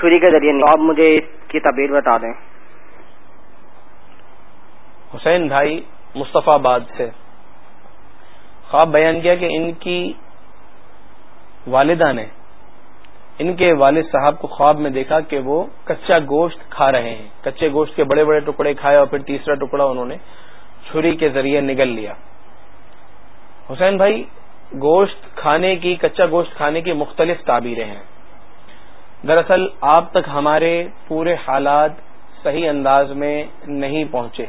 چھری کے ذریعے نہیں۔ آپ مجھے اس کی تعبیر بتا دیں۔ حسین بھائی مصطفیٰ آباد سے۔ خواب بیان کیا کہ ان کی والدہ نے ان کے والد صاحب کو خواب میں دیکھا کہ وہ کچا گوشت کھا رہے ہیں۔ کچے گوشت کے بڑے بڑے ٹکڑے کھائے اور پھر تیسرا ٹکڑا انہوں نے چھری کے ذریعے نگل لیا۔ حسین بھائی، گوشت کھانے کی، کچا گوشت کھانے کی مختلف تعبیریں ہیں۔ دراصل آپ تک ہمارے پورے حالات صحیح انداز میں نہیں پہنچے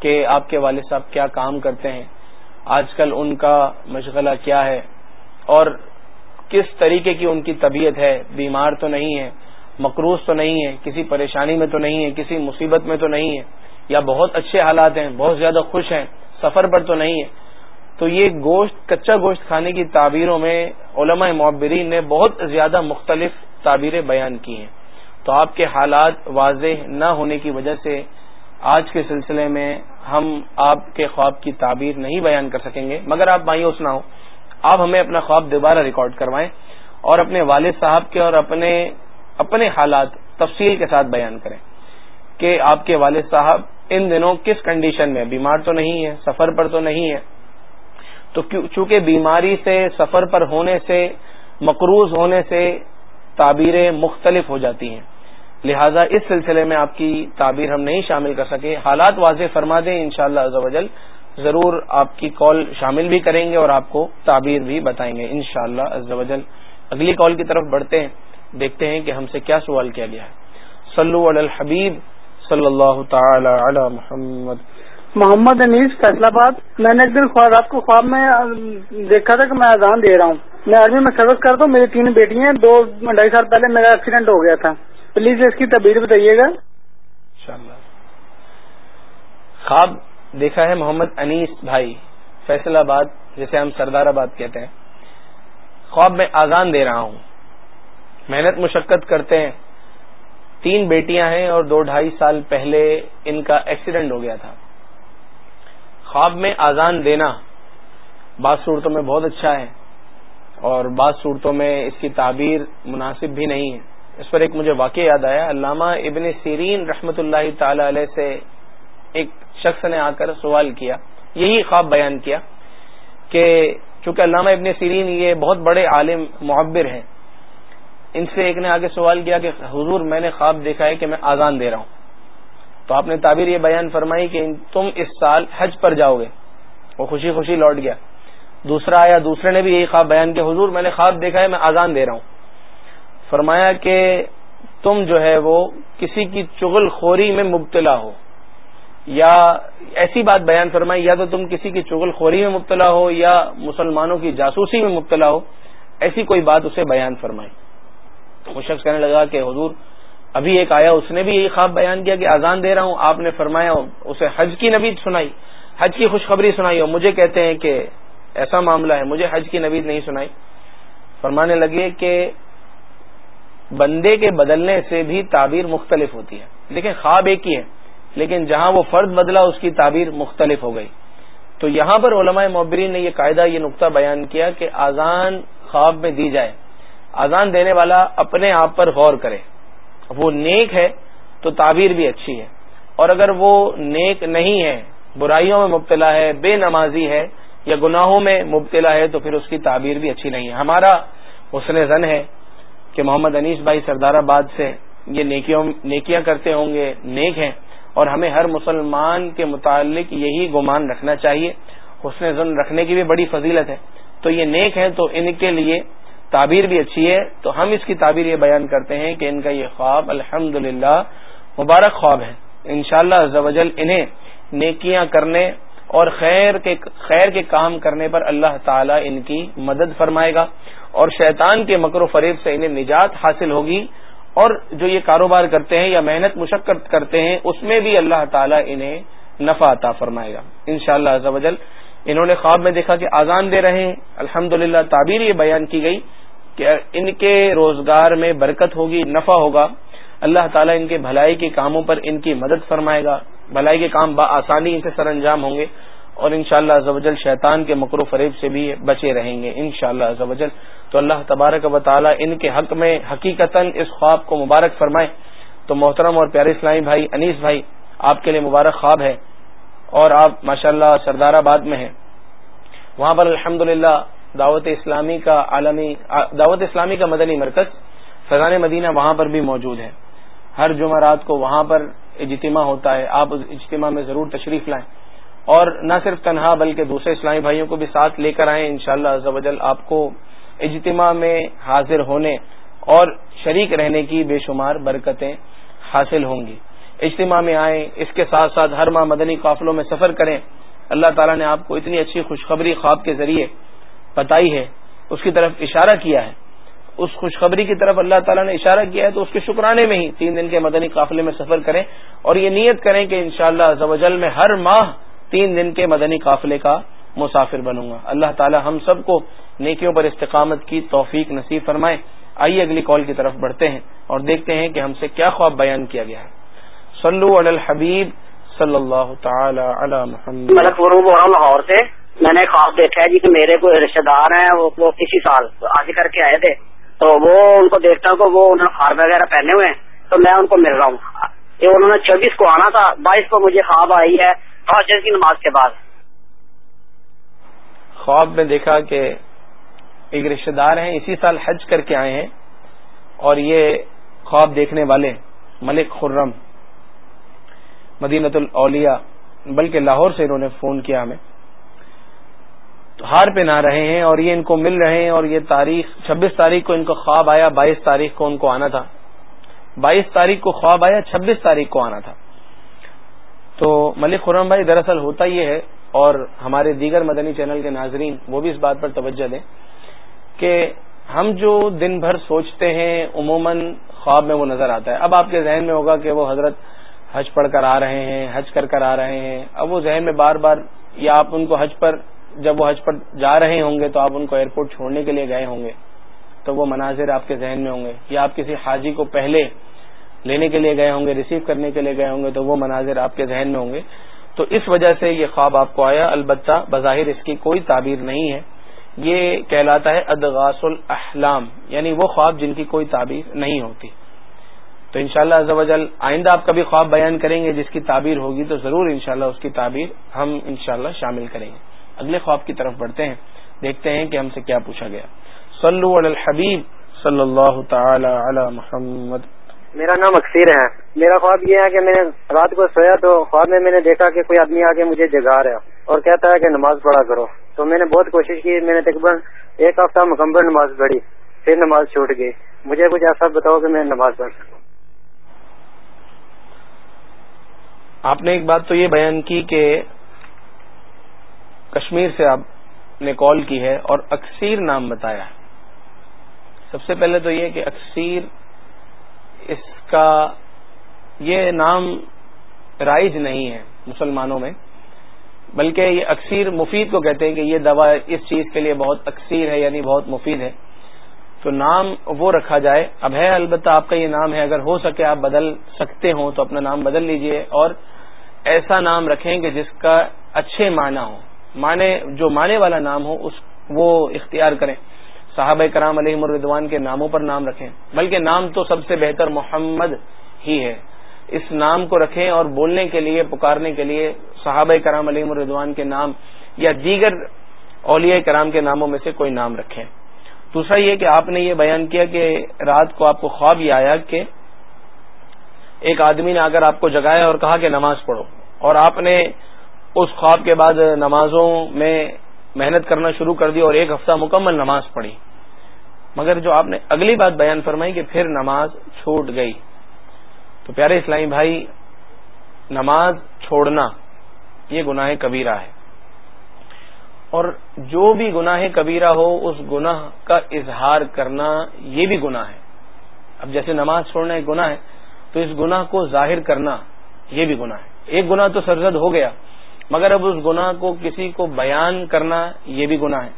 کہ آپ کے والد صاحب کیا کام کرتے ہیں، آج کل ان کا مشغلہ کیا ہے اور کس طریقے کی ان کی طبیعت ہے، بیمار تو نہیں ہے مقروض تو نہیں ہے کسی پریشانی میں تو نہیں ہے کسی مصیبت میں تو نہیں ہے یا بہت اچھے حالات ہیں، بہت زیادہ خوش ہیں، سفر پر تو نہیں ہے تو یہ گوشت، کچا گوشت کھانے کی تعبیروں میں علماء معبرین نے بہت زیادہ مختلف تعبیریں بیان کی ہیں۔ تو آپ کے حالات واضح نہ ہونے کی وجہ سے آج کے سلسلے میں ہم آپ کے خواب کی تعبیر نہیں بیان کر سکیں گے۔ مگر آپ مایوس نہ ہو آپ ہمیں اپنا خواب دوبارہ ریکارڈ کروائیں اور اپنے والد صاحب کے اور اپنے اپنے حالات تفصیل کے ساتھ بیان کریں کہ آپ کے والد صاحب ان دنوں کس کنڈیشن میں بیمار تو نہیں ہے سفر پر تو نہیں ہے تو چونکہ بیماری سے، سفر پر ہونے سے، مقروض ہونے سے تعبیریں مختلف ہو جاتی ہیں۔ لہذا اس سلسلے میں آپ کی تعبیر ہم نہیں شامل کر سکے۔ حالات واضح فرما دیں ان شاء اللہ ضرور آپ کی کال شامل بھی کریں گے اور آپ کو تعبیر بھی بتائیں گے ان شاء اللہ اگلی کال کی طرف بڑھتے ہیں۔ دیکھتے ہیں کہ ہم سے کیا سوال کیا گیا ہے۔ صلو علی الحبیب صلی اللہ تعالی علی محمد۔ محمد انیس فیصلہ آباد۔ میں نے ایک دن رات کو خواب میں دیکھا تھا کہ میں اذان دے رہا ہوں۔ میں آرمی میں سروس کرتا ہوں، میری تین بیٹی ہیں، دو ڈھائی سال پہلے میرا ایکسیڈنٹ ہو گیا تھا۔ پلیز اس کی تبدیلی بتائیے گا۔ خواب دیکھا ہے محمد انیس بھائی، فیصل آباد، جسے ہم سردار آباد کہتے ہیں۔ خواب میں آزان دے رہا ہوں۔ محنت مشقت کرتے ہیں۔ تین بیٹیاں ہیں اور دو ڈھائی سال پہلے ان کا ایکسیڈنٹ ہو گیا تھا۔ خواب میں آزان دینا بعض صورتوں میں بہت اچھا ہے۔ اور بعض صورتوں میں اس کی تعبیر مناسب بھی نہیں ہے۔ اس پر ایک مجھے واقع یاد آیا، علامہ ابن سیرین رحمت اللہ تعالی علیہ سے ایک شخص نے آ کر سوال کیا، یہی خواب بیان کیا کہ چونکہ علامہ ابن سیرین یہ بہت بڑے عالم معبر ہیں، ان سے ایک نے آگے سوال کیا کہ حضور میں نے خواب دیکھا ہے کہ میں آزان دے رہا ہوں۔ تو آپ نے تعبیر یہ بیان فرمائی کہ تم اس سال حج پر جاؤ گے۔ وہ خوشی خوشی لوٹ گیا۔ دوسرا آیا، دوسرے نے بھی یہی خواب بیان کیا، حضور میں نے خواب دیکھا ہے، میں آزان دے رہا ہوں۔ فرمایا کہ تم جو ہے وہ کسی کی چغل خوری میں مبتلا ہو۔ یا ایسی بات بیان فرمائی، یا تو تم کسی کی چغل خوری میں مبتلا ہو، یا مسلمانوں کی جاسوسی میں مبتلا ہو، ایسی کوئی بات اسے بیان فرمائی۔ وہ شخص کہنے لگا کہ حضور، ابھی ایک آیا، اس نے بھی یہی خواب بیان کیا کہ آزان دے رہا ہوں، آپ نے فرمایا، اسے حج کی نبید سنائی، حج کی خوشخبری سنائی، اور مجھے کہتے ہیں کہ ایسا معاملہ ہے۔ مجھے حج کی نوید نہیں سنائی۔ فرمانے لگے کہ بندے کے بدلنے سے بھی تعبیر مختلف ہوتی ہے۔ دیکھیں خواب ایک ہی ہے۔ لیکن جہاں وہ فرد بدلا، اس کی تعبیر مختلف ہو گئی۔ تو یہاں پر علماء معبرین نے یہ قاعدہ، یہ نقطہ بیان کیا کہ آزان خواب میں دی جائے۔ آزان دینے والا اپنے آپ پر غور کرے۔ وہ نیک ہے تو تعبیر بھی اچھی ہے۔ اور اگر وہ نیک نہیں ہے، برائیوں میں مبتلا ہے، بے نمازی ہے یا گناہوں میں مبتلا ہے تو پھر اس کی تعبیر بھی اچھی نہیں ہے۔ ہمارا حسن زن ہے کہ محمد انیس بھائی سردار آباد سے یہ نیکیاں کرتے ہوں گے، نیک ہیں اور ہمیں ہر مسلمان کے متعلق یہی گمان رکھنا چاہیے۔ حسن زن رکھنے کی بھی بڑی فضیلت ہے۔ تو یہ نیک ہیں تو ان کے لیے تعبیر بھی اچھی ہے۔ تو ہم اس کی تعبیر یہ بیان کرتے ہیں کہ ان کا یہ خواب الحمد مبارک خواب ہے۔ انشاءاللہ شاء اللہ انہیں نیکیاں کرنے اور خیر کے خیر کے کام کرنے پر اللہ تعالی ان کی مدد فرمائے گا اور شیطان کے مکر و فریب سے انہیں نجات حاصل ہوگی اور جو یہ کاروبار کرتے ہیں یا محنت مشقت کرتے ہیں، اس میں بھی اللہ تعالیٰ انہیں نفع عطا فرمائے گا۔ ان شاء اللہ انہوں نے خواب میں دیکھا کہ آزان دے رہے ہیں۔ الحمد تعبیر یہ بیان کی گئی کہ ان کے روزگار میں برکت ہوگی، نفع ہوگا۔ اللہ تعالیٰ ان کے بھلائی کے کاموں پر ان کی مدد فرمائے گا۔ بھلائی کے کام آسانی ان سے سر انجام ہوں گے اور انشاءاللہ شاء اللہ شیطان کے مکر و فریب سے بھی بچے رہیں گے ان شاء اللہ تو اللہ تبارک و تعالی ان کے حق میں حقیقت اس خواب کو مبارک فرمائے۔ تو محترم اور پیارے اسلامی بھائی، انیس بھائی، آپ کے لیے مبارک خواب ہے اور آپ ماشاء اللہ سردار آباد میں ہیں۔ وہاں پر الحمد دعوت اسلامی کا عالمی، دعوت اسلامی کا مدنی مرکز فضان مدینہ وہاں پر بھی موجود ہے۔ ہر جمعرات کو وہاں پر اجتماع ہوتا ہے، آپ اس اجتماع میں ضرور تشریف لائیں۔ اور نہ صرف تنہا، بلکہ دوسرے اسلامی بھائیوں کو بھی ساتھ لے کر آئیں۔ انشاءاللہ شاء اللہ آپ کو اجتماع میں حاضر ہونے اور شریک رہنے کی بے شمار برکتیں حاصل ہوں گی۔ اجتماع میں آئیں، اس کے ساتھ ساتھ ہر ماہ مدنی قافلوں میں سفر کریں۔ اللہ تعالیٰ نے آپ کو اتنی اچھی خوشخبری خواب کے ذریعے بتائی ہے، اس کی طرف اشارہ کیا ہے۔ اس خوشخبری کی طرف اللہ تعالیٰ نے اشارہ کیا ہے تو اس کے شکرانے میں ہی تین دن کے مدنی قافلے میں سفر کریں اور یہ نیت کریں کہ انشاءاللہ شاء اللہ میں ہر ماہ تین دن کے مدنی قافلے کا مسافر بنوں گا۔ اللہ تعالی ہم سب کو نیکیوں پر استقامت کی توفیق نصیب فرمائے۔ آئیے اگلی کال کی طرف بڑھتے ہیں اور دیکھتے ہیں کہ ہم سے کیا خواب بیان کیا گیا ہے۔ صلو علی الحبیب صلی اللہ تعالی علی محمد۔ لاہور سے۔ میں نے خواب دیکھا ہے جی کہ میرے کوئی رشتے دار ہیں وہ کسی سال آگے کر کے آئے تھے۔ تو وہ ان کو دیکھتا ہوں کہ وہ انہوں نے خواب وغیرہ پہنے ہوئے ہیں، تو میں ان کو مل رہا ہوں۔ یہ انہوں نے چوبیس کو آنا تھا، بائیس کو مجھے خواب آئی ہے کی نماز کے بعد۔ خواب میں دیکھا کہ ایک رشتے دار ہیں، اسی سال حج کر کے آئے ہیں اور یہ خواب دیکھنے والے ملک خرم مدینت الاولیاء، بلکہ لاہور سے انہوں نے فون کیا ہمیں۔ ہار پہ نہ رہے ہیں اور یہ ان کو مل رہے ہیں اور یہ تاریخ چھبیس تاریخ کو ان کو خواب آیا، بائیس تاریخ کو ان کو آنا تھا۔ بائیس تاریخ کو خواب آیا، چھبیس تاریخ کو آنا تھا۔ تو ملک خرم بھائی، دراصل ہوتا یہ ہے اور ہمارے دیگر مدنی چینل کے ناظرین وہ بھی اس بات پر توجہ دیں کہ ہم جو دن بھر سوچتے ہیں، عموماً خواب میں وہ نظر آتا ہے۔ اب آپ کے ذہن میں ہوگا کہ وہ حضرت حج پڑھ کر آ رہے ہیں، حج کر کر آ رہے ہیں۔ اب وہ ذہن میں بار بار یا آپ ان کو حج پر جب وہ حج پر جا رہے ہوں گے تو آپ ان کو ایئرپورٹ چھوڑنے کے لیے گئے ہوں گے، تو وہ مناظر آپ کے ذہن میں ہوں گے۔ یا آپ کسی حاجی کو پہلے لینے کے لیے گئے ہوں گے ریسیو کرنے کے لیے گئے ہوں گے، تو وہ مناظر آپ کے ذہن میں ہوں گے۔ تو اس وجہ سے یہ خواب آپ کو آیا۔ البتہ بظاہر اس کی کوئی تعبیر نہیں ہے۔ یہ کہلاتا ہے ادغاس الاحلام یعنی وہ خواب جن کی کوئی تعبیر نہیں ہوتی۔ تو انشاءاللہ شاء اللہ آئندہ آپ کبھی خواب بیان کریں گے، جس کی تعبیر ہوگی تو ضرور انشاءاللہ اس کی تعبیر ہم انشاءاللہ شامل کریں گے۔ اگلے خواب کی طرف بڑھتے ہیں دیکھتے ہیں کہ ہم سے کیا پوچھا گیا۔ صلو علی الحبیب صلی اللہ تعالی علی محمد۔ میرا نام اکثیر ہے۔ میرا خواب یہ ہے کہ میں نے رات کو سویا تو خواب میں میں نے دیکھا کہ کوئی آدمی آگے مجھے جگا رہا اور کہتا ہے کہ نماز پڑھا کرو۔ تو میں نے بہت کوشش کی میں نے تقریباً ایک ہفتہ مکمل نماز پڑھی پھر نماز چھوٹ گئی۔ مجھے کچھ ایسا بتاؤ کہ میں نماز پڑھ سکوں۔ آپ نے ایک بات تو یہ بیان کی کہ کشمیر سے آپ نے کال کی ہے اور اکثیر نام بتایا ہے۔ سب سے پہلے تو یہ کہ اکثیر اس کا یہ نام رائج نہیں ہے مسلمانوں میں، بلکہ یہ اکثیر مفید کو کہتے ہیں کہ یہ دوا اس چیز کے لیے بہت اکثیر ہے یعنی بہت مفید ہے۔ تو نام وہ رکھا جائے۔ اب ہے، البتہ آپ کا یہ نام ہے، اگر ہو سکے آپ بدل سکتے ہوں تو اپنا نام بدل لیجیے اور ایسا نام رکھیں کہ جس کا اچھے معنی ہو معنی جو معنی والا نام ہو، اس، وہ اختیار کریں۔ صحابہ کرام علیہ مردوان کے ناموں پر نام رکھیں۔ بلکہ نام تو سب سے بہتر محمد ہی ہے۔ اس نام کو رکھیں اور بولنے کے لیے، پکارنے کے لیے صحابہ کرام علیہ مردوان کے نام یا دیگر اولیاء کرام کے ناموں میں سے کوئی نام رکھیں۔ دوسرا یہ کہ آپ نے یہ بیان کیا کہ رات کو آپ کو خواب یہ آیا کہ ایک آدمی نے اگر آپ کو جگایا اور کہا کہ نماز پڑھو اور آپ نے اس خواب کے بعد نمازوں میں محنت کرنا شروع کر دی اور ایک ہفتہ مکمل نماز پڑھی۔ مگر جو آپ نے اگلی بات بیان فرمائی کہ پھر نماز چھوٹ گئی۔ تو پیارے اسلامی بھائی، نماز چھوڑنا یہ گناہ کبیرہ ہے۔ اور جو بھی گناہ کبیرہ ہو، اس گناہ کا اظہار کرنا یہ بھی گناہ ہے۔ اب جیسے نماز چھوڑنا ایک گناہ ہے، تو اس گناہ کو ظاہر کرنا یہ بھی گناہ ہے۔ ایک گناہ تو سرزد ہو گیا۔ مگر اب اس گناہ کو کسی کو بیان کرنا یہ بھی گناہ ہے۔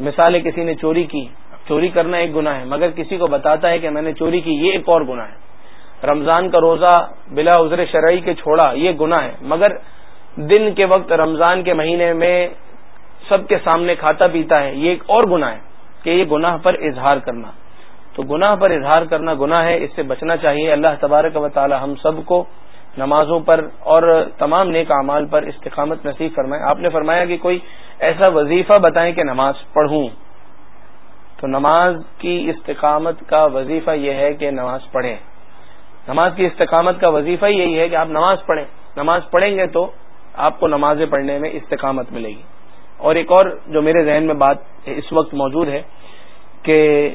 مثال کسی نے چوری کی، چوری کرنا ایک گناہ ہے، مگر کسی کو بتاتا ہے کہ میں نے چوری کی، یہ ایک اور گناہ ہے۔ رمضان کا روزہ بلا عذر شرعی کے چھوڑا، یہ گناہ ہے۔ مگر دن کے وقت، رمضان کے مہینے میں سب کے سامنے کھاتا پیتا ہے، یہ ایک اور گناہ ہے کہ یہ گناہ پر اظہار کرنا۔ تو گناہ پر اظہار کرنا گناہ ہے، اس سے بچنا چاہیے۔ اللہ تبارک و تعالی ہم سب کو نمازوں پر اور تمام نیک اعمال پر استقامت نصیب فرمائے۔ آپ نے فرمایا کہ کوئی ایسا وظیفہ بتائیں کہ نماز پڑھوں۔ تو نماز کی استقامت کا وظیفہ یہ ہے کہ نماز پڑھیں۔ نماز کی استقامت کا وظیفہ یہی ہے کہ آپ نماز پڑھیں۔ نماز پڑھیں گے تو آپ کو نمازیں پڑھنے میں استقامت ملے گی۔ اور ایک اور جو میرے ذہن میں بات اس وقت موجود ہے کہ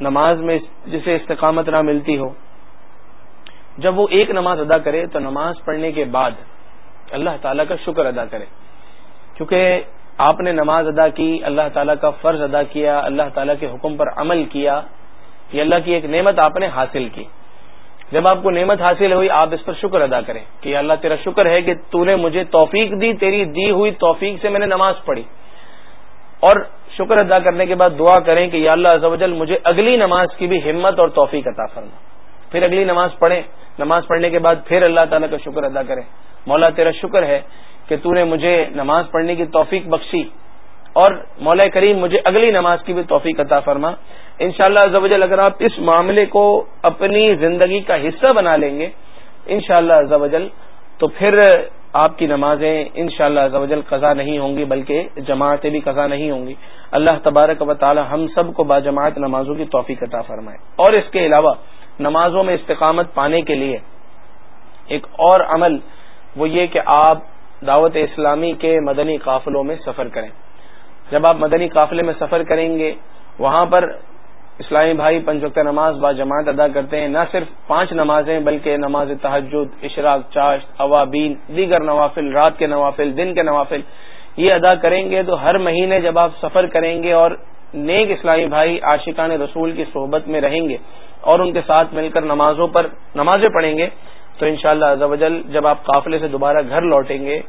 نماز میں جسے استقامت نہ ملتی ہو جب وہ ایک نماز ادا کرے تو نماز پڑھنے کے بعد اللہ تعالیٰ کا شکر ادا کرے۔ کیونکہ آپ نے نماز ادا کی، اللہ تعالیٰ کا فرض ادا کیا، اللہ تعالیٰ کے حکم پر عمل کیا، یہ اللہ کی ایک نعمت آپ نے حاصل کی۔ جب آپ کو نعمت حاصل ہوئی، آپ اس پر شکر ادا کریں کہ اللہ تیرا شکر ہے کہ تو نے مجھے توفیق دی، تیری دی ہوئی توفیق سے میں نے نماز پڑھی۔ اور شکر ادا کرنے کے بعد دعا کریں کہ یا اللہ عزوجل مجھے اگلی نماز کی بھی ہمت اور توفیق عطا فرما۔ پھر اگلی نماز پڑھیں۔ نماز پڑھنے کے بعد پھر اللہ تعالیٰ کا شکر ادا کریں مولا تیرا شکر ہے کہ تو نے مجھے نماز پڑھنے کی توفیق بخشی اور مولا کریم مجھے اگلی نماز کی بھی توفیق عطا فرما۔ ان شاء اللہ اگر آپ اس معاملے کو اپنی زندگی کا حصہ بنا لیں گے ان شاء اللہ تو پھر آپ کی نمازیں ان شاء اللہ قضا نہیں ہوں گی، بلکہ جماعتیں بھی قضا نہیں ہوں گی۔ اللہ تبارک و تعالی ہم سب کو باجماعت نمازوں کی توفیق عطا فرمائے۔ اور اس کے علاوہ نمازوں میں استقامت پانے کے لیے۔ ایک اور عمل وہ یہ کہ آپ دعوت اسلامی کے مدنی قافلوں میں سفر کریں۔ جب آپ مدنی قافلے میں سفر کریں گے، وہاں پر اسلامی بھائی پنج وقت نماز با جماعت ادا کرتے ہیں، نہ صرف پانچ نمازیں، بلکہ نماز تحجد اشراق، چاشت اوابین دیگر نوافل، رات کے نوافل، دن کے نوافل یہ ادا کریں گے تو ہر مہینے جب آپ سفر کریں گے اور نیک اسلامی بھائی، عاشقان رسول کی صحبت میں رہیں گے اور ان کے ساتھ مل کر نمازوں پر نمازیں پڑھیں گے، تو انشاءاللہ شاء اللہ جب آپ قافلے سے دوبارہ گھر لوٹیں گے،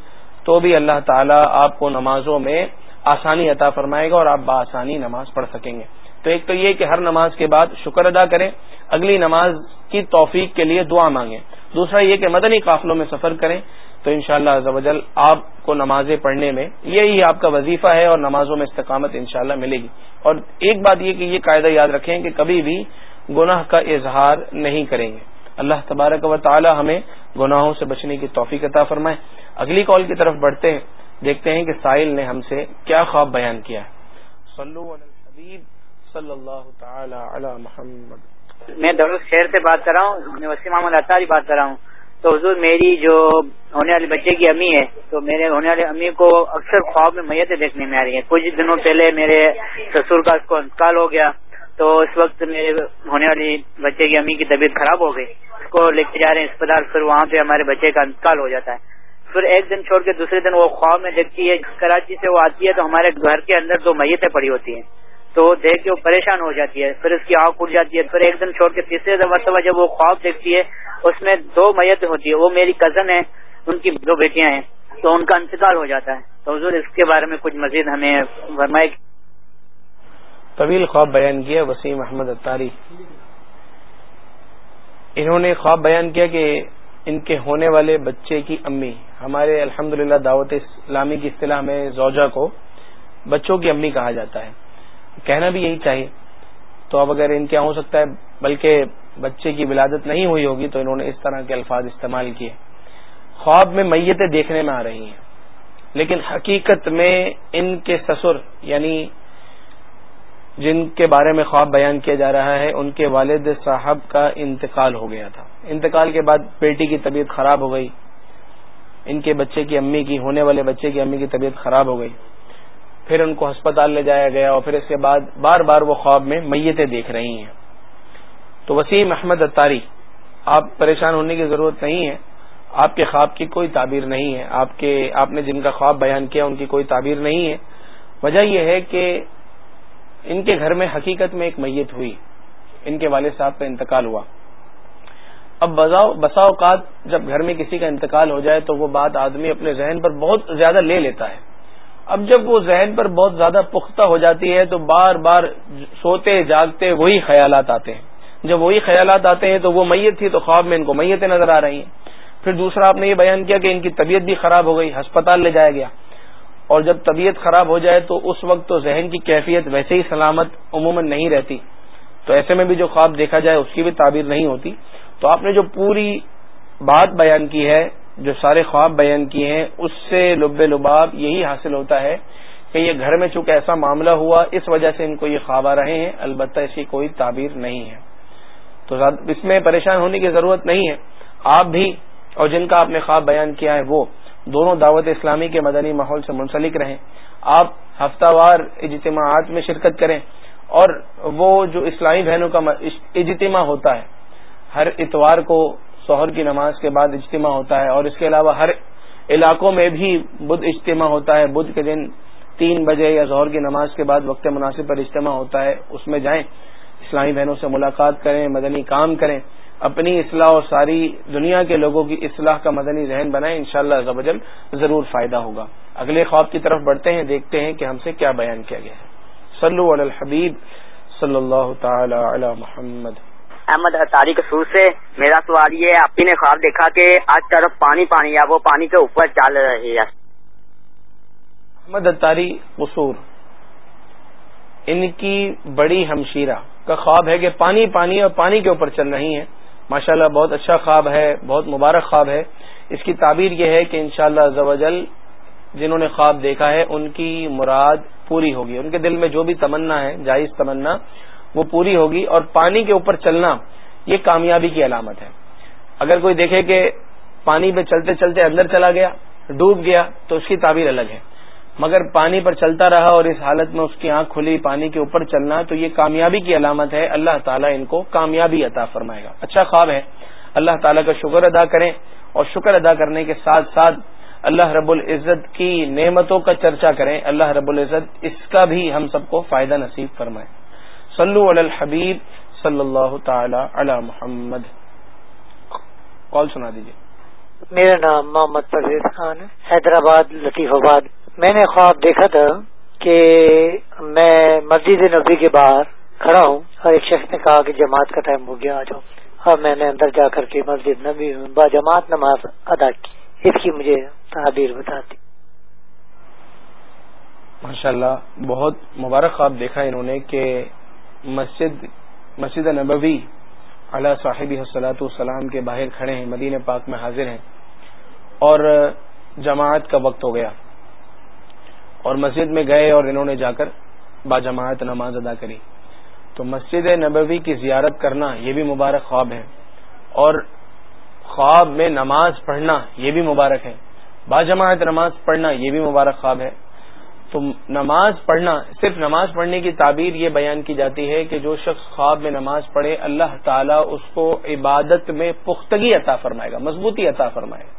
تو بھی اللہ تعالیٰ آپ کو نمازوں میں آسانی عطا فرمائے گا اور آپ بآسانی نماز پڑھ سکیں گے۔ تو ایک تو یہ کہ ہر نماز کے بعد شکر ادا کریں، اگلی نماز کی توفیق کے لیے دعا مانگیں۔ دوسرا یہ کہ مدنی قافلوں میں سفر کریں تو انشاءاللہ شاء اللہ آپ کو نمازیں پڑھنے میں یہی آپ کا وظیفہ ہے اور نمازوں میں استقامت انشاءاللہ ملے گی۔ اور ایک بات یہ کہ یہ قاعدہ یاد رکھیں کہ کبھی بھی گناہ کا اظہار نہیں کریں گے۔ اللہ تبارک و تعالی ہمیں گناہوں سے بچنے کی توفیق عطا فرمائے۔ اگلی کال کی طرف بڑھتے ہیں، دیکھتے ہیں کہ سائل نے ہم سے کیا خواب بیان کیا۔ ہے صلی اللہ تعالی علی محمد۔ میں درست شہر سے بات کر رہا ہوں میں وسیم محمد اطاری بات کر رہا ہوں۔ تو حضور میری جو ہونے والے بچے کی امی ہے، تو میرے ہونے والے امی کو اکثر خواب میں میتیں دیکھنے میں آ رہی ہیں۔ کچھ دنوں پہلے میرے سسر کا اس کو انتقال ہو گیا، تو اس وقت میرے ہونے والی بچے کی امی کی طبیعت خراب ہو گئی۔ اس کو لے کے جا رہے ہیں اسپتال، پھر وہاں پہ ہمارے بچے کا انتقال ہو جاتا ہے۔ پھر ایک دن چھوڑ کے دوسرے دن وہ خواب میں دیکھتی ہے، کراچی سے وہ آتی ہے تو ہمارے گھر کے اندر دو میتیں پڑی ہوتی ہیں۔ تو دیکھ کے وہ پریشان ہو جاتی ہے، پھر اس کی آنکھ اٹھ جاتی ہے۔ پھر ایک دن چھوڑ کے تیسرے مرتبہ جب وہ خواب دیکھتی ہے اس میں دو میتیں ہوتی ہے، وہ میری کزن ہے ان کی دو بیٹیاں ہیں، تو ان کا انتقال ہو جاتا ہے۔ تو حضور اس کے بارے میں کچھ مزید ہمیں فرمائے۔ طویل خواب بیان کیا وسیم احمد اتاری انہوں نے خواب بیان کیا کہ ان کے ہونے والے بچے کی امی، ہمارے الحمد دعوت اسلامی کی اصطلاح میں زوجہ کو بچوں کی امی کہا جاتا ہے۔ کہنا بھی یہی چاہیے۔ تو اب اگر ان کیا ہو سکتا ہے، بلکہ بچے کی ولادت نہیں ہوئی ہوگی تو انہوں نے اس طرح کے الفاظ استعمال کیے۔ خواب میں میتیں دیکھنے میں آ رہی ہیں۔ لیکن حقیقت میں ان کے سسر یعنی جن کے بارے میں خواب بیان کیا جا رہا ہے، ان کے والد صاحب کا انتقال ہو گیا تھا۔ انتقال کے بعد بیٹی کی طبیعت خراب ہو گئی۔ ان کے بچے کی امی کی، ہونے والے بچے کی امی کی طبیعت خراب ہو گئی۔ پھر ان کو ہسپتال لے جایا گیا اور پھر اس کے بعد بار بار وہ خواب میں میتیں دیکھ رہی ہیں۔ تو وسیم احمد اتاری آپ پریشان ہونے کی ضرورت نہیں ہے۔ آپ کے خواب کی کوئی تعبیر نہیں ہے۔ آپ کے، آپ نے جن کا خواب بیان کیا ان کی کوئی تعبیر نہیں ہے۔ وجہ یہ ہے کہ ان کے گھر میں حقیقت میں ایک میت ہوئی۔ ان کے والد صاحب کا انتقال ہوا۔ اب بسا اوقات جب گھر میں کسی کا انتقال ہو جائے تو وہ بات آدمی اپنے ذہن پر بہت زیادہ لے لیتا ہے۔ اب جب وہ ذہن پر بہت زیادہ پختہ ہو جاتی ہے تو بار بار سوتے، جاگتے وہی خیالات آتے ہیں۔ جب وہی خیالات آتے ہیں تو وہ میت تھی تو خواب میں ان کو میتیں نظر آ رہی ہیں۔ پھر دوسرا آپ نے یہ بیان کیا کہ ان کی طبیعت بھی خراب ہو گئی، ہسپتال لے جایا گیا۔ اور جب طبیعت خراب ہو جائے تو اس وقت تو ذہن کی کیفیت ویسے ہی سلامت عموماً نہیں رہتی۔ تو ایسے میں بھی جو خواب دیکھا جائے اس کی بھی تعبیر نہیں ہوتی۔ تو آپ نے جو پوری بات بیان کی ہے، جو سارے خواب بیان کیے ہیں، اس سے لب لباب یہی حاصل ہوتا ہے کہ یہ گھر میں چونکہ ایسا معاملہ ہوا، اس وجہ سے ان کو یہ خواب آ رہے ہیں۔ البتہ اس کی کوئی تعبیر نہیں ہے۔ تو اس میں پریشان ہونے کی ضرورت نہیں ہے۔ آپ بھی اور جن کا آپ نے خواب بیان کیا ہے، وہ دونوں دعوت اسلامی کے مدنی ماحول سے منسلک رہیں۔ آپ ہفتہ وار اجتماعات میں شرکت کریں اور وہ جو اسلامی بہنوں کا اجتماع ہوتا ہے، ہر اتوار کو شوہر کی نماز کے بعد اجتماع ہوتا ہے اور اس کے علاوہ ہر علاقوں میں بھی بدھ اجتماع ہوتا ہے۔ بدھ کے دن تین بجے یا ظہر کی نماز کے بعد وقت مناسب پر اجتماع ہوتا ہے۔ اس میں جائیں۔ اسلامی بہنوں سے ملاقات کریں مدنی کام کریں اپنی اصلاح اور ساری دنیا کے لوگوں کی اصلاح کا مدنی ذہن بنائیں انشاءاللہ شاء اللہ ضرور فائدہ ہوگا۔ اگلے خواب کی طرف بڑھتے ہیں دیکھتے ہیں کہ ہم سے کیا بیان کیا گیا ہے۔ صلو علی الحبیب صلی اللہ تعالی علی محمد۔ احمد تاریخ سور سے میرا سوال یہ ہے آپ نے خواب دیکھا کہ آج طرف پانی پانی یا وہ پانی کے اوپر چل رہی ہے۔ احمد اتاری قصور۔ ان کی بڑی ہمشیرہ۔ کا خواب ہے کہ پانی پانی اور پانی کے اوپر چل رہی ہیں۔ ماشاءاللہ بہت اچھا خواب ہے، بہت مبارک خواب ہے۔ اس کی تعبیر یہ ہے کہ انشاءاللہ شاء اللہ جنہوں نے خواب دیکھا ہے، ان کی مراد پوری ہوگی۔ ان کے دل میں جو بھی تمنا ہے، جائز تمنا، وہ پوری ہوگی اور پانی کے اوپر چلنا یہ کامیابی کی علامت ہے۔ اگر کوئی دیکھے کہ پانی پہ چلتے چلتے اندر چلا گیا، ڈوب گیا، تو اس کی تعبیر الگ ہے۔ مگر پانی پر چلتا رہا اور اس حالت میں اس کی آنکھ کھلی پانی کے اوپر چلنا تو یہ کامیابی کی علامت ہے۔ اللہ تعالیٰ ان کو کامیابی عطا فرمائے گا۔ اچھا خواب ہے۔ اللہ تعالیٰ کا شکر ادا کریں اور شکر ادا کرنے کے ساتھ ساتھ اللہ رب العزت کی نعمتوں کا چرچا کریں۔ اللہ رب العزت اس کا بھی ہم سب کو فائدہ نصیب فرمائے۔ صلو علی الحبیب صلی اللہ تعالی علی محمد۔ کال سنا دیجیے میرا نام محمد پرویز خان حیدرآباد، لطیف آباد۔ میں نے خواب دیکھا تھا کہ میں مسجد نبی کے باہر کھڑا ہوں اور ایک شخص نے کہا کہ جماعت کا ٹائم ہو گیا، آ جاؤ۔ اور میں نے اندر جا کر کے مسجد نبی با جماعت نماز ادا کی۔ اس کی مجھے تعبیر بتا دی ماشاء اللہ بہت مبارک خواب دیکھا انہوں نے کہ مسجد مسجد نبوی علیہ صاحب حسلاۃ السلام کے باہر کھڑے ہیں، مدینہ پاک میں حاضر ہیں۔ اور جماعت کا وقت ہو گیا۔ اور مسجد میں گئے اور انہوں نے جا کر باجماعت نماز ادا کری۔ تو مسجد نبوی کی زیارت کرنا یہ بھی مبارک خواب ہے۔ اور خواب میں نماز پڑھنا یہ بھی مبارک ہے۔ باجماعت نماز پڑھنا یہ بھی مبارک خواب ہے۔ تو نماز پڑھنا، صرف نماز پڑھنے کی تعبیر یہ بیان کی جاتی ہے کہ جو شخص خواب میں نماز پڑھے، اللہ تعالیٰ اس کو عبادت میں پختگی عطا فرمائے گا، مضبوطی عطا فرمائے گا،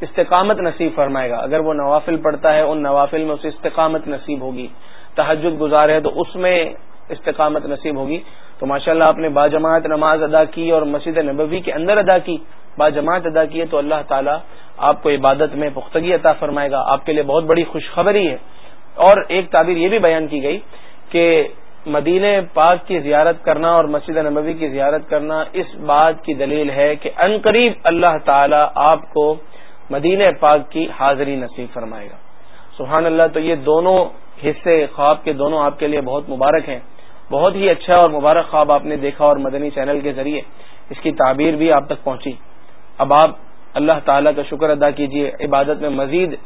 استقامت نصیب فرمائے گا۔ اگر وہ نوافل پڑھتا ہے، ان نوافل میں اسے استقامت نصیب ہوگی تحجد گزار ہے تو اس میں استقامت نصیب ہوگی۔ تو ماشاء اللہ آپ نے باجماعت نماز ادا کی اور مسجد نبوی کے اندر ادا کی، باجماعت ادا کی ہے تو اللہ تعالیٰ آپ کو عبادت میں پختگی عطا فرمائے گا۔ آپ کے لیے بہت بڑی خوشخبری ہے۔ اور ایک تعبیر یہ بھی بیان کی گئی کہ مدینہ پاک کی زیارت کرنا اور مسجد نبوی کی زیارت کرنا اس بات کی دلیل ہے کہ قریب اللہ تعالیٰ آپ کو مدینہ پاک کی حاضری نصیب فرمائے گا۔ سبحان اللہ، تو یہ دونوں حصے خواب کے دونوں آپ کے لیے بہت مبارک ہیں۔ بہت ہی اچھا اور مبارک خواب آپ نے دیکھا اور مدنی چینل کے ذریعے اس کی تعبیر بھی آپ تک پہنچی۔ اب آپ اللہ تعالیٰ کا شکر ادا کیجیے، عبادت میں مزید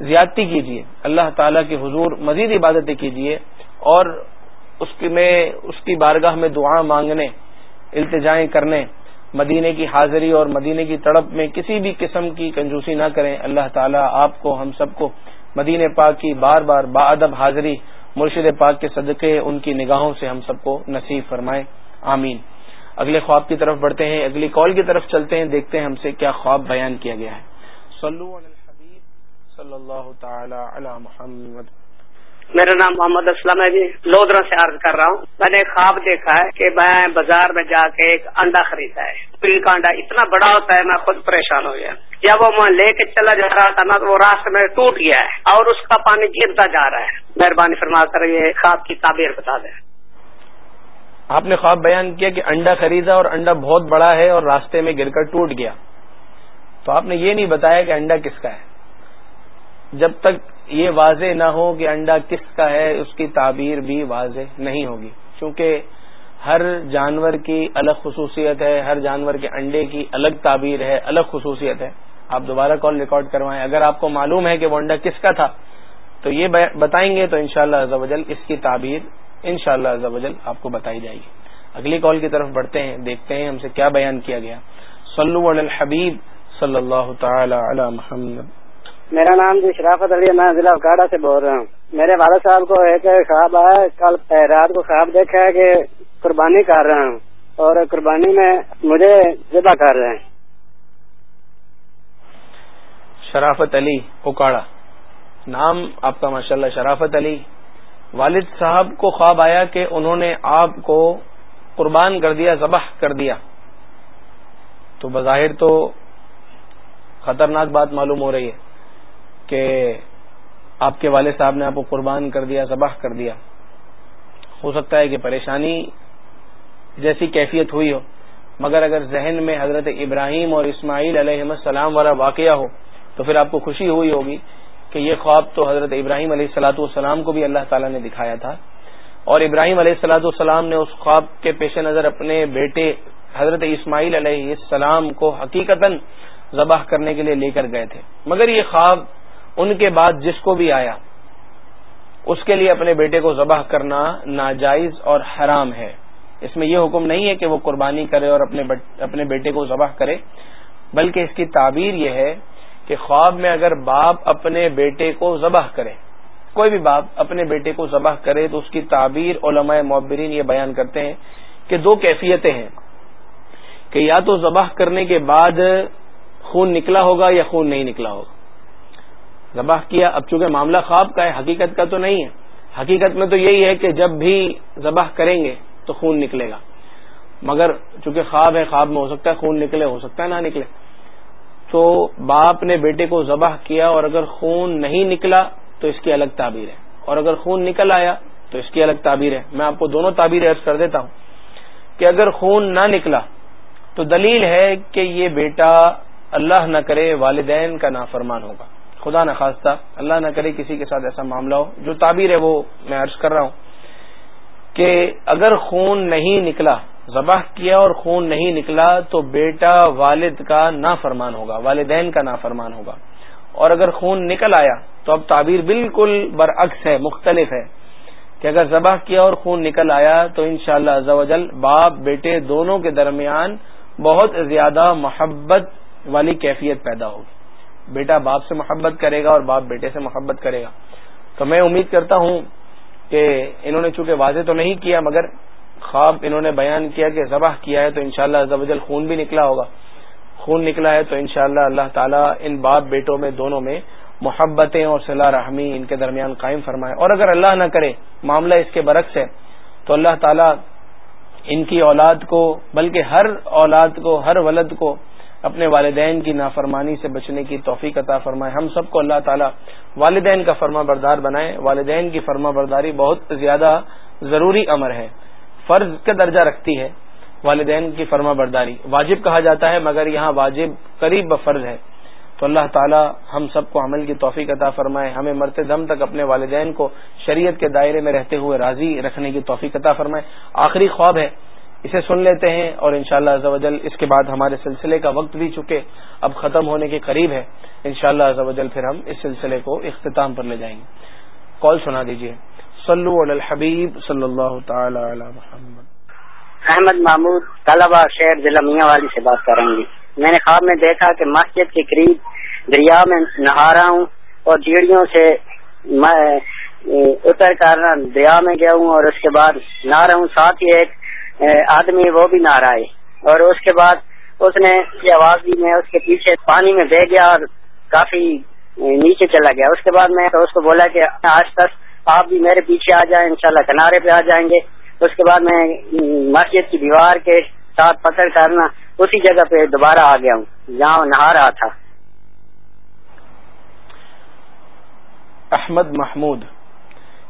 زیادتی کیجیے، اللہ تعالیٰ کے حضور مزید عبادتیں کیجیے اور اس میں، اس کی بارگاہ میں دعا مانگنے، التجائیں کرنے، مدینے کی حاضری اور مدینے کی تڑپ میں کسی بھی قسم کی کنجوسی نہ کریں۔ اللہ تعالیٰ آپ کو، ہم سب کو مدینہ پاک کی بار بار با ادب حاضری، مرشد پاک کے صدقے، ان کی نگاہوں سے ہم سب کو نصیب فرمائے۔ آمین۔ اگلے خواب کی طرف بڑھتے ہیں، اگلی کال کی طرف چلتے ہیں، دیکھتے ہیں ہم سے کیا خواب بیان کیا گیا ہے۔ صلی اللہ تعالی علی محمد. میرا نام محمد اسلم ہے جی. لودرا سے عرض کر رہا ہوں. میں نے خواب دیکھا ہے کہ میں بازار میں جا کے ایک انڈا خریدا ہے. پل کا انڈا اتنا بڑا ہوتا ہے میں خود پریشان ہو گیا. جب وہ میں لے کے چلا جا رہا تھا نا تو وہ راستے میں ٹوٹ گیا ہے اور اس کا پانی گرتا جا رہا ہے. مہربانی فرما کر یہ خواب کی تعبیر بتا دیں. آپ نے خواب بیان کیا کہ انڈا خریدا اور انڈا بہت بڑا ہے اور راستے میں گر کر ٹوٹ گیا. تو آپ نے یہ نہیں بتایا کہ انڈا کس کا ہے؟ جب تک یہ واضح نہ ہو کہ انڈا کس کا ہے، اس کی تعبیر بھی واضح نہیں ہوگی۔ کیونکہ ہر جانور کی الگ خصوصیت ہے، ہر جانور کے انڈے کی الگ تعبیر ہے، الگ خصوصیت ہے۔ آپ دوبارہ کال ریکارڈ کروائیں۔ اگر آپ کو معلوم ہے کہ وہ انڈا کس کا تھا، تو یہ بتائیں گے تو انشاءاللہ شاء اللہ اس کی تعبیر ان شاء اللہ آپ کو بتائی جائے گی۔ اگلی کال کی طرف بڑھتے ہیں، دیکھتے ہیں ہم سے کیا بیان کیا گیا۔ صلو علی الحبیب صلی اللہ تعالی علی محمد۔ میرا نام جی شرافت علی میں ضلع اکاڑا سے بول رہا ہوں۔ میرے والد صاحب کو ایک خواب آیا، کل رات کو خواب دیکھا ہے کہ قربانی کر رہا ہوں اور قربانی میں مجھے ذبح کر رہے ہیں۔ شرافت علی اکاڑا نام آپ کا ماشاءاللہ شرافت علی۔ والد صاحب کو خواب آیا کہ انہوں نے آپ کو قربان کر دیا، ذبح کر دیا۔ تو بظاہر تو خطرناک بات معلوم ہو رہی ہے۔ کہ آپ کے والد صاحب نے آپ کو قربان کر دیا، ذبح کر دیا۔ ہو سکتا ہے کہ پریشانی جیسی کیفیت ہوئی ہو، مگر اگر ذہن میں حضرت ابراہیم اور اسماعیل علیہ السلام والا واقعہ ہو، تو پھر آپ کو خوشی ہوئی ہوگی کہ یہ خواب تو حضرت ابراہیم علیہ السلاۃ والسلام کو بھی اللہ تعالیٰ نے دکھایا تھا۔ اور ابراہیم علیہ السلاۃ والسلام نے اس خواب کے پیش نظر اپنے بیٹے حضرت اسماعیل علیہ السلام کو حقیقت ذبح کرنے کے لیے لے کر گئے تھے۔ مگر یہ خواب ان کے بعد جس کو بھی آیا، اس کے لیے اپنے بیٹے کو ذبح کرنا ناجائز اور حرام ہے۔ اس میں یہ حکم نہیں ہے کہ وہ قربانی کرے اور اپنے بیٹے کو ذبح کرے، بلکہ اس کی تعبیر یہ ہے کہ خواب میں اگر باپ اپنے بیٹے کو ذبح کرے، کوئی بھی باپ اپنے بیٹے کو ذبح کرے تو اس کی تعبیر علماء معبرین یہ بیان کرتے ہیں کہ دو کیفیتیں ہیں۔ کہ یا تو ذبح کرنے کے بعد خون نکلا ہوگا یا خون نہیں نکلا ہوگا۔ ذبح کیا، اب چونکہ معاملہ خواب کا ہے، حقیقت کا تو نہیں ہے۔ حقیقت میں تو یہی ہے کہ جب بھی ذبح کریں گے تو خون نکلے گا۔ مگر چونکہ خواب ہے، خواب میں ہو سکتا ہے خون نکلے، ہو سکتا ہے نہ نکلے۔ تو باپ نے بیٹے کو ذبح کیا اور اگر خون نہیں نکلا تو اس کی الگ تعبیر ہے۔ اور اگر خون نکل آیا تو اس کی الگ تعبیر ہے۔ میں آپ کو دونوں تعبیر عرض کر دیتا ہوں کہ اگر خون نہ نکلا تو دلیل ہے کہ یہ بیٹا اللہ نہ کرے، والدین کا نافرمان ہوگا۔ خدا نخواستہ، اللہ نہ کرے کسی کے ساتھ ایسا معاملہ ہو۔ جو تعبیر ہے وہ میں عرض کر رہا ہوں کہ اگر خون نہیں نکلا، ذبح کیا اور خون نہیں نکلا تو بیٹا والد کا نافرمان ہوگا، والدین کا نافرمان ہوگا۔ اور اگر خون نکل آیا تو اب تعبیر بالکل برعکس ہے، مختلف ہے کہ اگر ذبح کیا اور خون نکل آیا تو انشاءاللہ شاء اللہ باپ، بیٹے دونوں کے درمیان بہت زیادہ محبت والی کیفیت پیدا ہوگی۔ بیٹا باپ سے محبت کرے گا اور باپ بیٹے سے محبت کرے گا۔ تو میں امید کرتا ہوں کہ انہوں نے چونکہ واضح تو نہیں کیا، مگر خواب انہوں نے بیان کیا کہ ذبح کیا ہے تو انشاءاللہ شاء اللہ خون بھی نکلا ہوگا۔ خون نکلا ہے تو انشاءاللہ اللہ تعالیٰ ان باپ بیٹوں میں دونوں میں محبتیں اور صلاح رحمی ان کے درمیان قائم فرمائے۔ اور اگر اللہ نہ کرے، معاملہ اس کے برعکس ہے، تو اللہ تعالیٰ ان کی اولاد کو، بلکہ ہر اولاد کو، ہر ولد کو اپنے والدین کی نافرمانی سے بچنے کی توفیق عطا فرمائے۔ ہم سب کو اللہ تعالیٰ والدین کا فرما بردار بنائے۔ والدین کی فرما برداری بہت زیادہ ضروری امر ہے۔ فرض کا درجہ رکھتی ہے والدین کی فرما برداری۔ واجب کہا جاتا ہے، مگر یہاں واجب قریب بفرض ہے۔ تو اللہ تعالی ہم سب کو عمل کی توفیق عطا فرمائے۔ ہمیں مرتے دم تک اپنے والدین کو شریعت کے دائرے میں رہتے ہوئے راضی رکھنے کی توفیق عطا فرمائے۔ آخری خواب ہے اسے سن لیتے ہیں اور انشاءاللہ شاء اللہ اس کے بعد ہمارے سلسلے کا وقت بھی چکے اب ختم ہونے کے قریب ہے، انشاءاللہ شاء اللہ پھر ہم اس سلسلے کو اختتام پر لے جائیں گے۔ کال سنا دیجیے صلو علی الحبیب صلی اللہ تعالی علی محمد۔ احمد محمود طلبا شہر ضلع میاں والی سے بات کریں گی میں نے خواب میں دیکھا کہ مسجد کے قریب دریا میں نہا رہا ہوں اور جیڑیوں سے اتر کر دریا میں گیا ہوں اور اس کے بعد نہ رہا ہوں۔ ساتھ ہی ایک آدمی وہ بھی نہ رہا ہے اور اس کے بعد اس نے یہ آواز دی، میں اس کے پیچھے پانی میں بہ گیا اور کافی نیچے چلا گیا۔ اس کے بعد میں اس کو بولا کہ آج تک آپ بھی میرے پیچھے آ جائیں، انشاءاللہ کنارے پہ آ جائیں گے۔ اس کے بعد میں مسجد کی دیوار کے ساتھ پتھر کرنا اسی جگہ پہ دوبارہ آ گیا ہوں۔ جہاں نہا رہا تھا۔ احمد محمود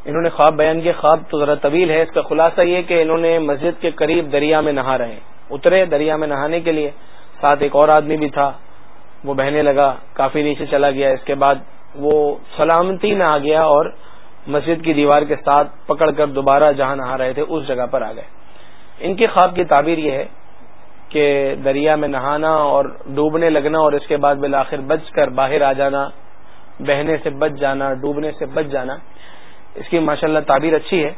انہوں نے خواب بیان کیا خواب تو ذرا طویل ہے، اس کا خلاصہ یہ کہ انہوں نے مسجد کے قریب دریا میں نہا رہے اترے دریا میں نہانے کے لیے، ساتھ ایک اور آدمی بھی تھا، وہ بہنے لگا، کافی نیچے چلا گیا۔ اس کے بعد وہ سلامتی میں آ گیا اور مسجد کی دیوار کے ساتھ پکڑ کر دوبارہ جہاں نہا رہے تھے، اس جگہ پر آ گئے۔ ان کے خواب کی تعبیر یہ ہے کہ دریا میں نہانا اور ڈوبنے لگنا اور اس کے بعد بالآخر بچ کر باہر آ جانا، بہنے سے بچ جانا، ڈوبنے سے بچ جانا اس کی ماشاءاللہ تعبیر اچھی ہے۔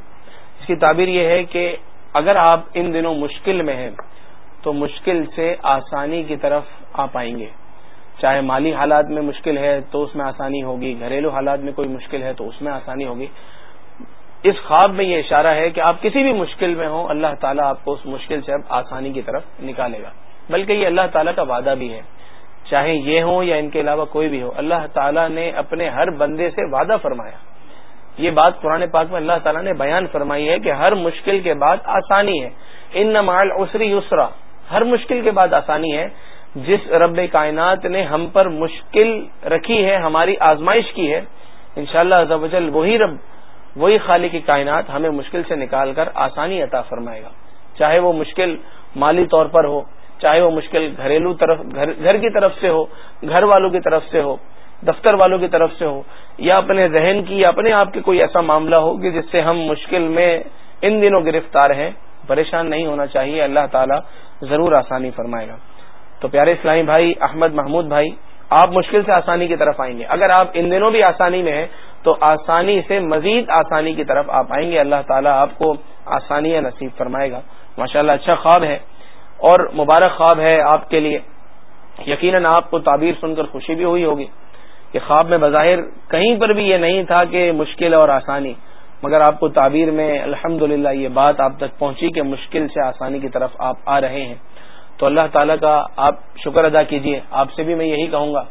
اس کی تعبیر یہ ہے کہ اگر آپ ان دنوں مشکل میں ہیں، تو مشکل سے آسانی کی طرف آپ آئیں گے۔ چاہے مالی حالات میں مشکل ہے تو اس میں آسانی ہوگی، گھریلو حالات میں کوئی مشکل ہے تو اس میں آسانی ہوگی۔ اس خواب میں یہ اشارہ ہے کہ آپ کسی بھی مشکل میں ہوں، اللہ تعالیٰ آپ کو اس مشکل سے اب آسانی کی طرف نکالے گا۔ بلکہ یہ اللہ تعالیٰ کا وعدہ بھی ہے۔ چاہے یہ ہو یا ان کے علاوہ کوئی بھی ہو، اللہ تعالیٰ نے اپنے ہر بندے سے وعدہ فرمایا۔ یہ بات قرآن پاک میں اللہ تعالیٰ نے بیان فرمائی ہے کہ ہر مشکل کے بعد آسانی ہے۔ ان نمال اسری یسرا ہر مشکل کے بعد آسانی ہے۔ جس رب کائنات نے ہم پر مشکل رکھی ہے، ہماری آزمائش کی ہے، انشاءاللہ شاء اللہ وہی رب، وہی خالی کی کائنات ہمیں مشکل سے نکال کر آسانی عطا فرمائے گا۔ چاہے وہ مشکل مالی طور پر ہو، چاہے وہ مشکل گھریلو طرف گھر کی طرف سے ہو، گھر والوں کی طرف سے ہو دفتر والوں کی طرف سے ہو، یا اپنے ذہن کی، یا اپنے آپ کی کوئی ایسا معاملہ ہو کہ جس سے ہم مشکل میں ان دنوں گرفتار ہیں۔ پریشان نہیں ہونا چاہیے، اللہ تعالیٰ ضرور آسانی فرمائے گا۔ تو پیارے اسلامی بھائی، احمد محمود بھائی، آپ مشکل سے آسانی کی طرف آئیں گے۔ اگر آپ ان دنوں بھی آسانی میں ہیں، تو آسانی سے مزید آسانی کی طرف آپ آئیں گے۔ اللہ تعالیٰ آپ کو آسانی نصیب فرمائے گا۔ ماشاء اللہ اچھا خواب ہے اور مبارک خواب ہے آپ کے لیے۔ یقیناً آپ کو تعبیر سن کر خوشی بھی ہوئی ہوگی۔ کہ خواب میں بظاہر کہیں پر بھی یہ نہیں تھا کہ مشکل اور آسانی، مگر آپ کو تعبیر میں الحمد یہ بات آپ تک پہنچی کہ مشکل سے آسانی کی طرف آپ آ رہے ہیں۔ تو اللہ تعالیٰ کا آپ شکر ادا کیجیے۔ آپ سے بھی میں یہی کہوں گا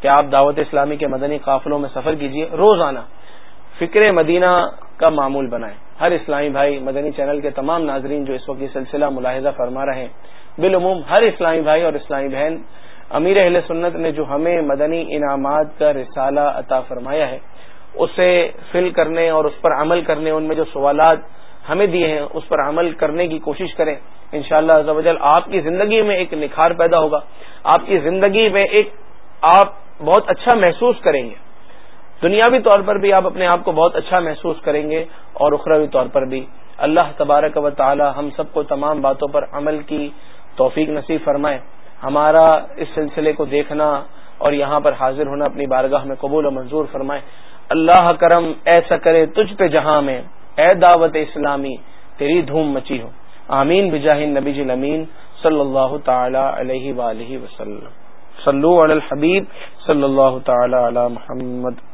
کہ آپ دعوت اسلامی کے مدنی قافلوں میں سفر کیجیے۔ روزانہ فکر مدینہ کا معمول بنائیں۔ ہر اسلامی بھائی، مدنی چینل کے تمام ناظرین جو اس وقت یہ سلسلہ ملاحظہ فرما رہے ہیں، بالعموم ہر اسلامی بھائی اور اسلامی بہن امیر اہل سنت نے جو ہمیں مدنی انعامات کا رسالہ عطا فرمایا ہے، اسے فل کرنے اور اس پر عمل کرنے، ان میں جو سوالات ہمیں دیے ہیں، اس پر عمل کرنے کی کوشش کریں۔ انشاءاللہ شاء اللہ آپ کی زندگی میں ایک نکھار پیدا ہوگا۔ آپ کی زندگی میں ایک آپ بہت اچھا محسوس کریں گے۔ دنیاوی طور پر بھی آپ اپنے آپ کو بہت اچھا محسوس کریں گے اور اخروی طور پر بھی۔ اللہ تبارک و تعالی ہم سب کو تمام باتوں پر عمل کی توفیق نصیب فرمائے۔ ہمارا اس سلسلے کو دیکھنا اور یہاں پر حاضر ہونا اپنی بارگاہ میں قبول و منظور فرمائے۔ اللہ کرم ایسا کرے تجھ پہ جہاں میں، اے دعوت اسلامی، تیری دھوم مچی ہو۔ آمین۔ بجاہ نبی جل امین۔ صلی اللہ تعالی علیہ وآلہ وسلم۔ صلو علی الحبیب۔ صلی اللہ تعالی علی محمد۔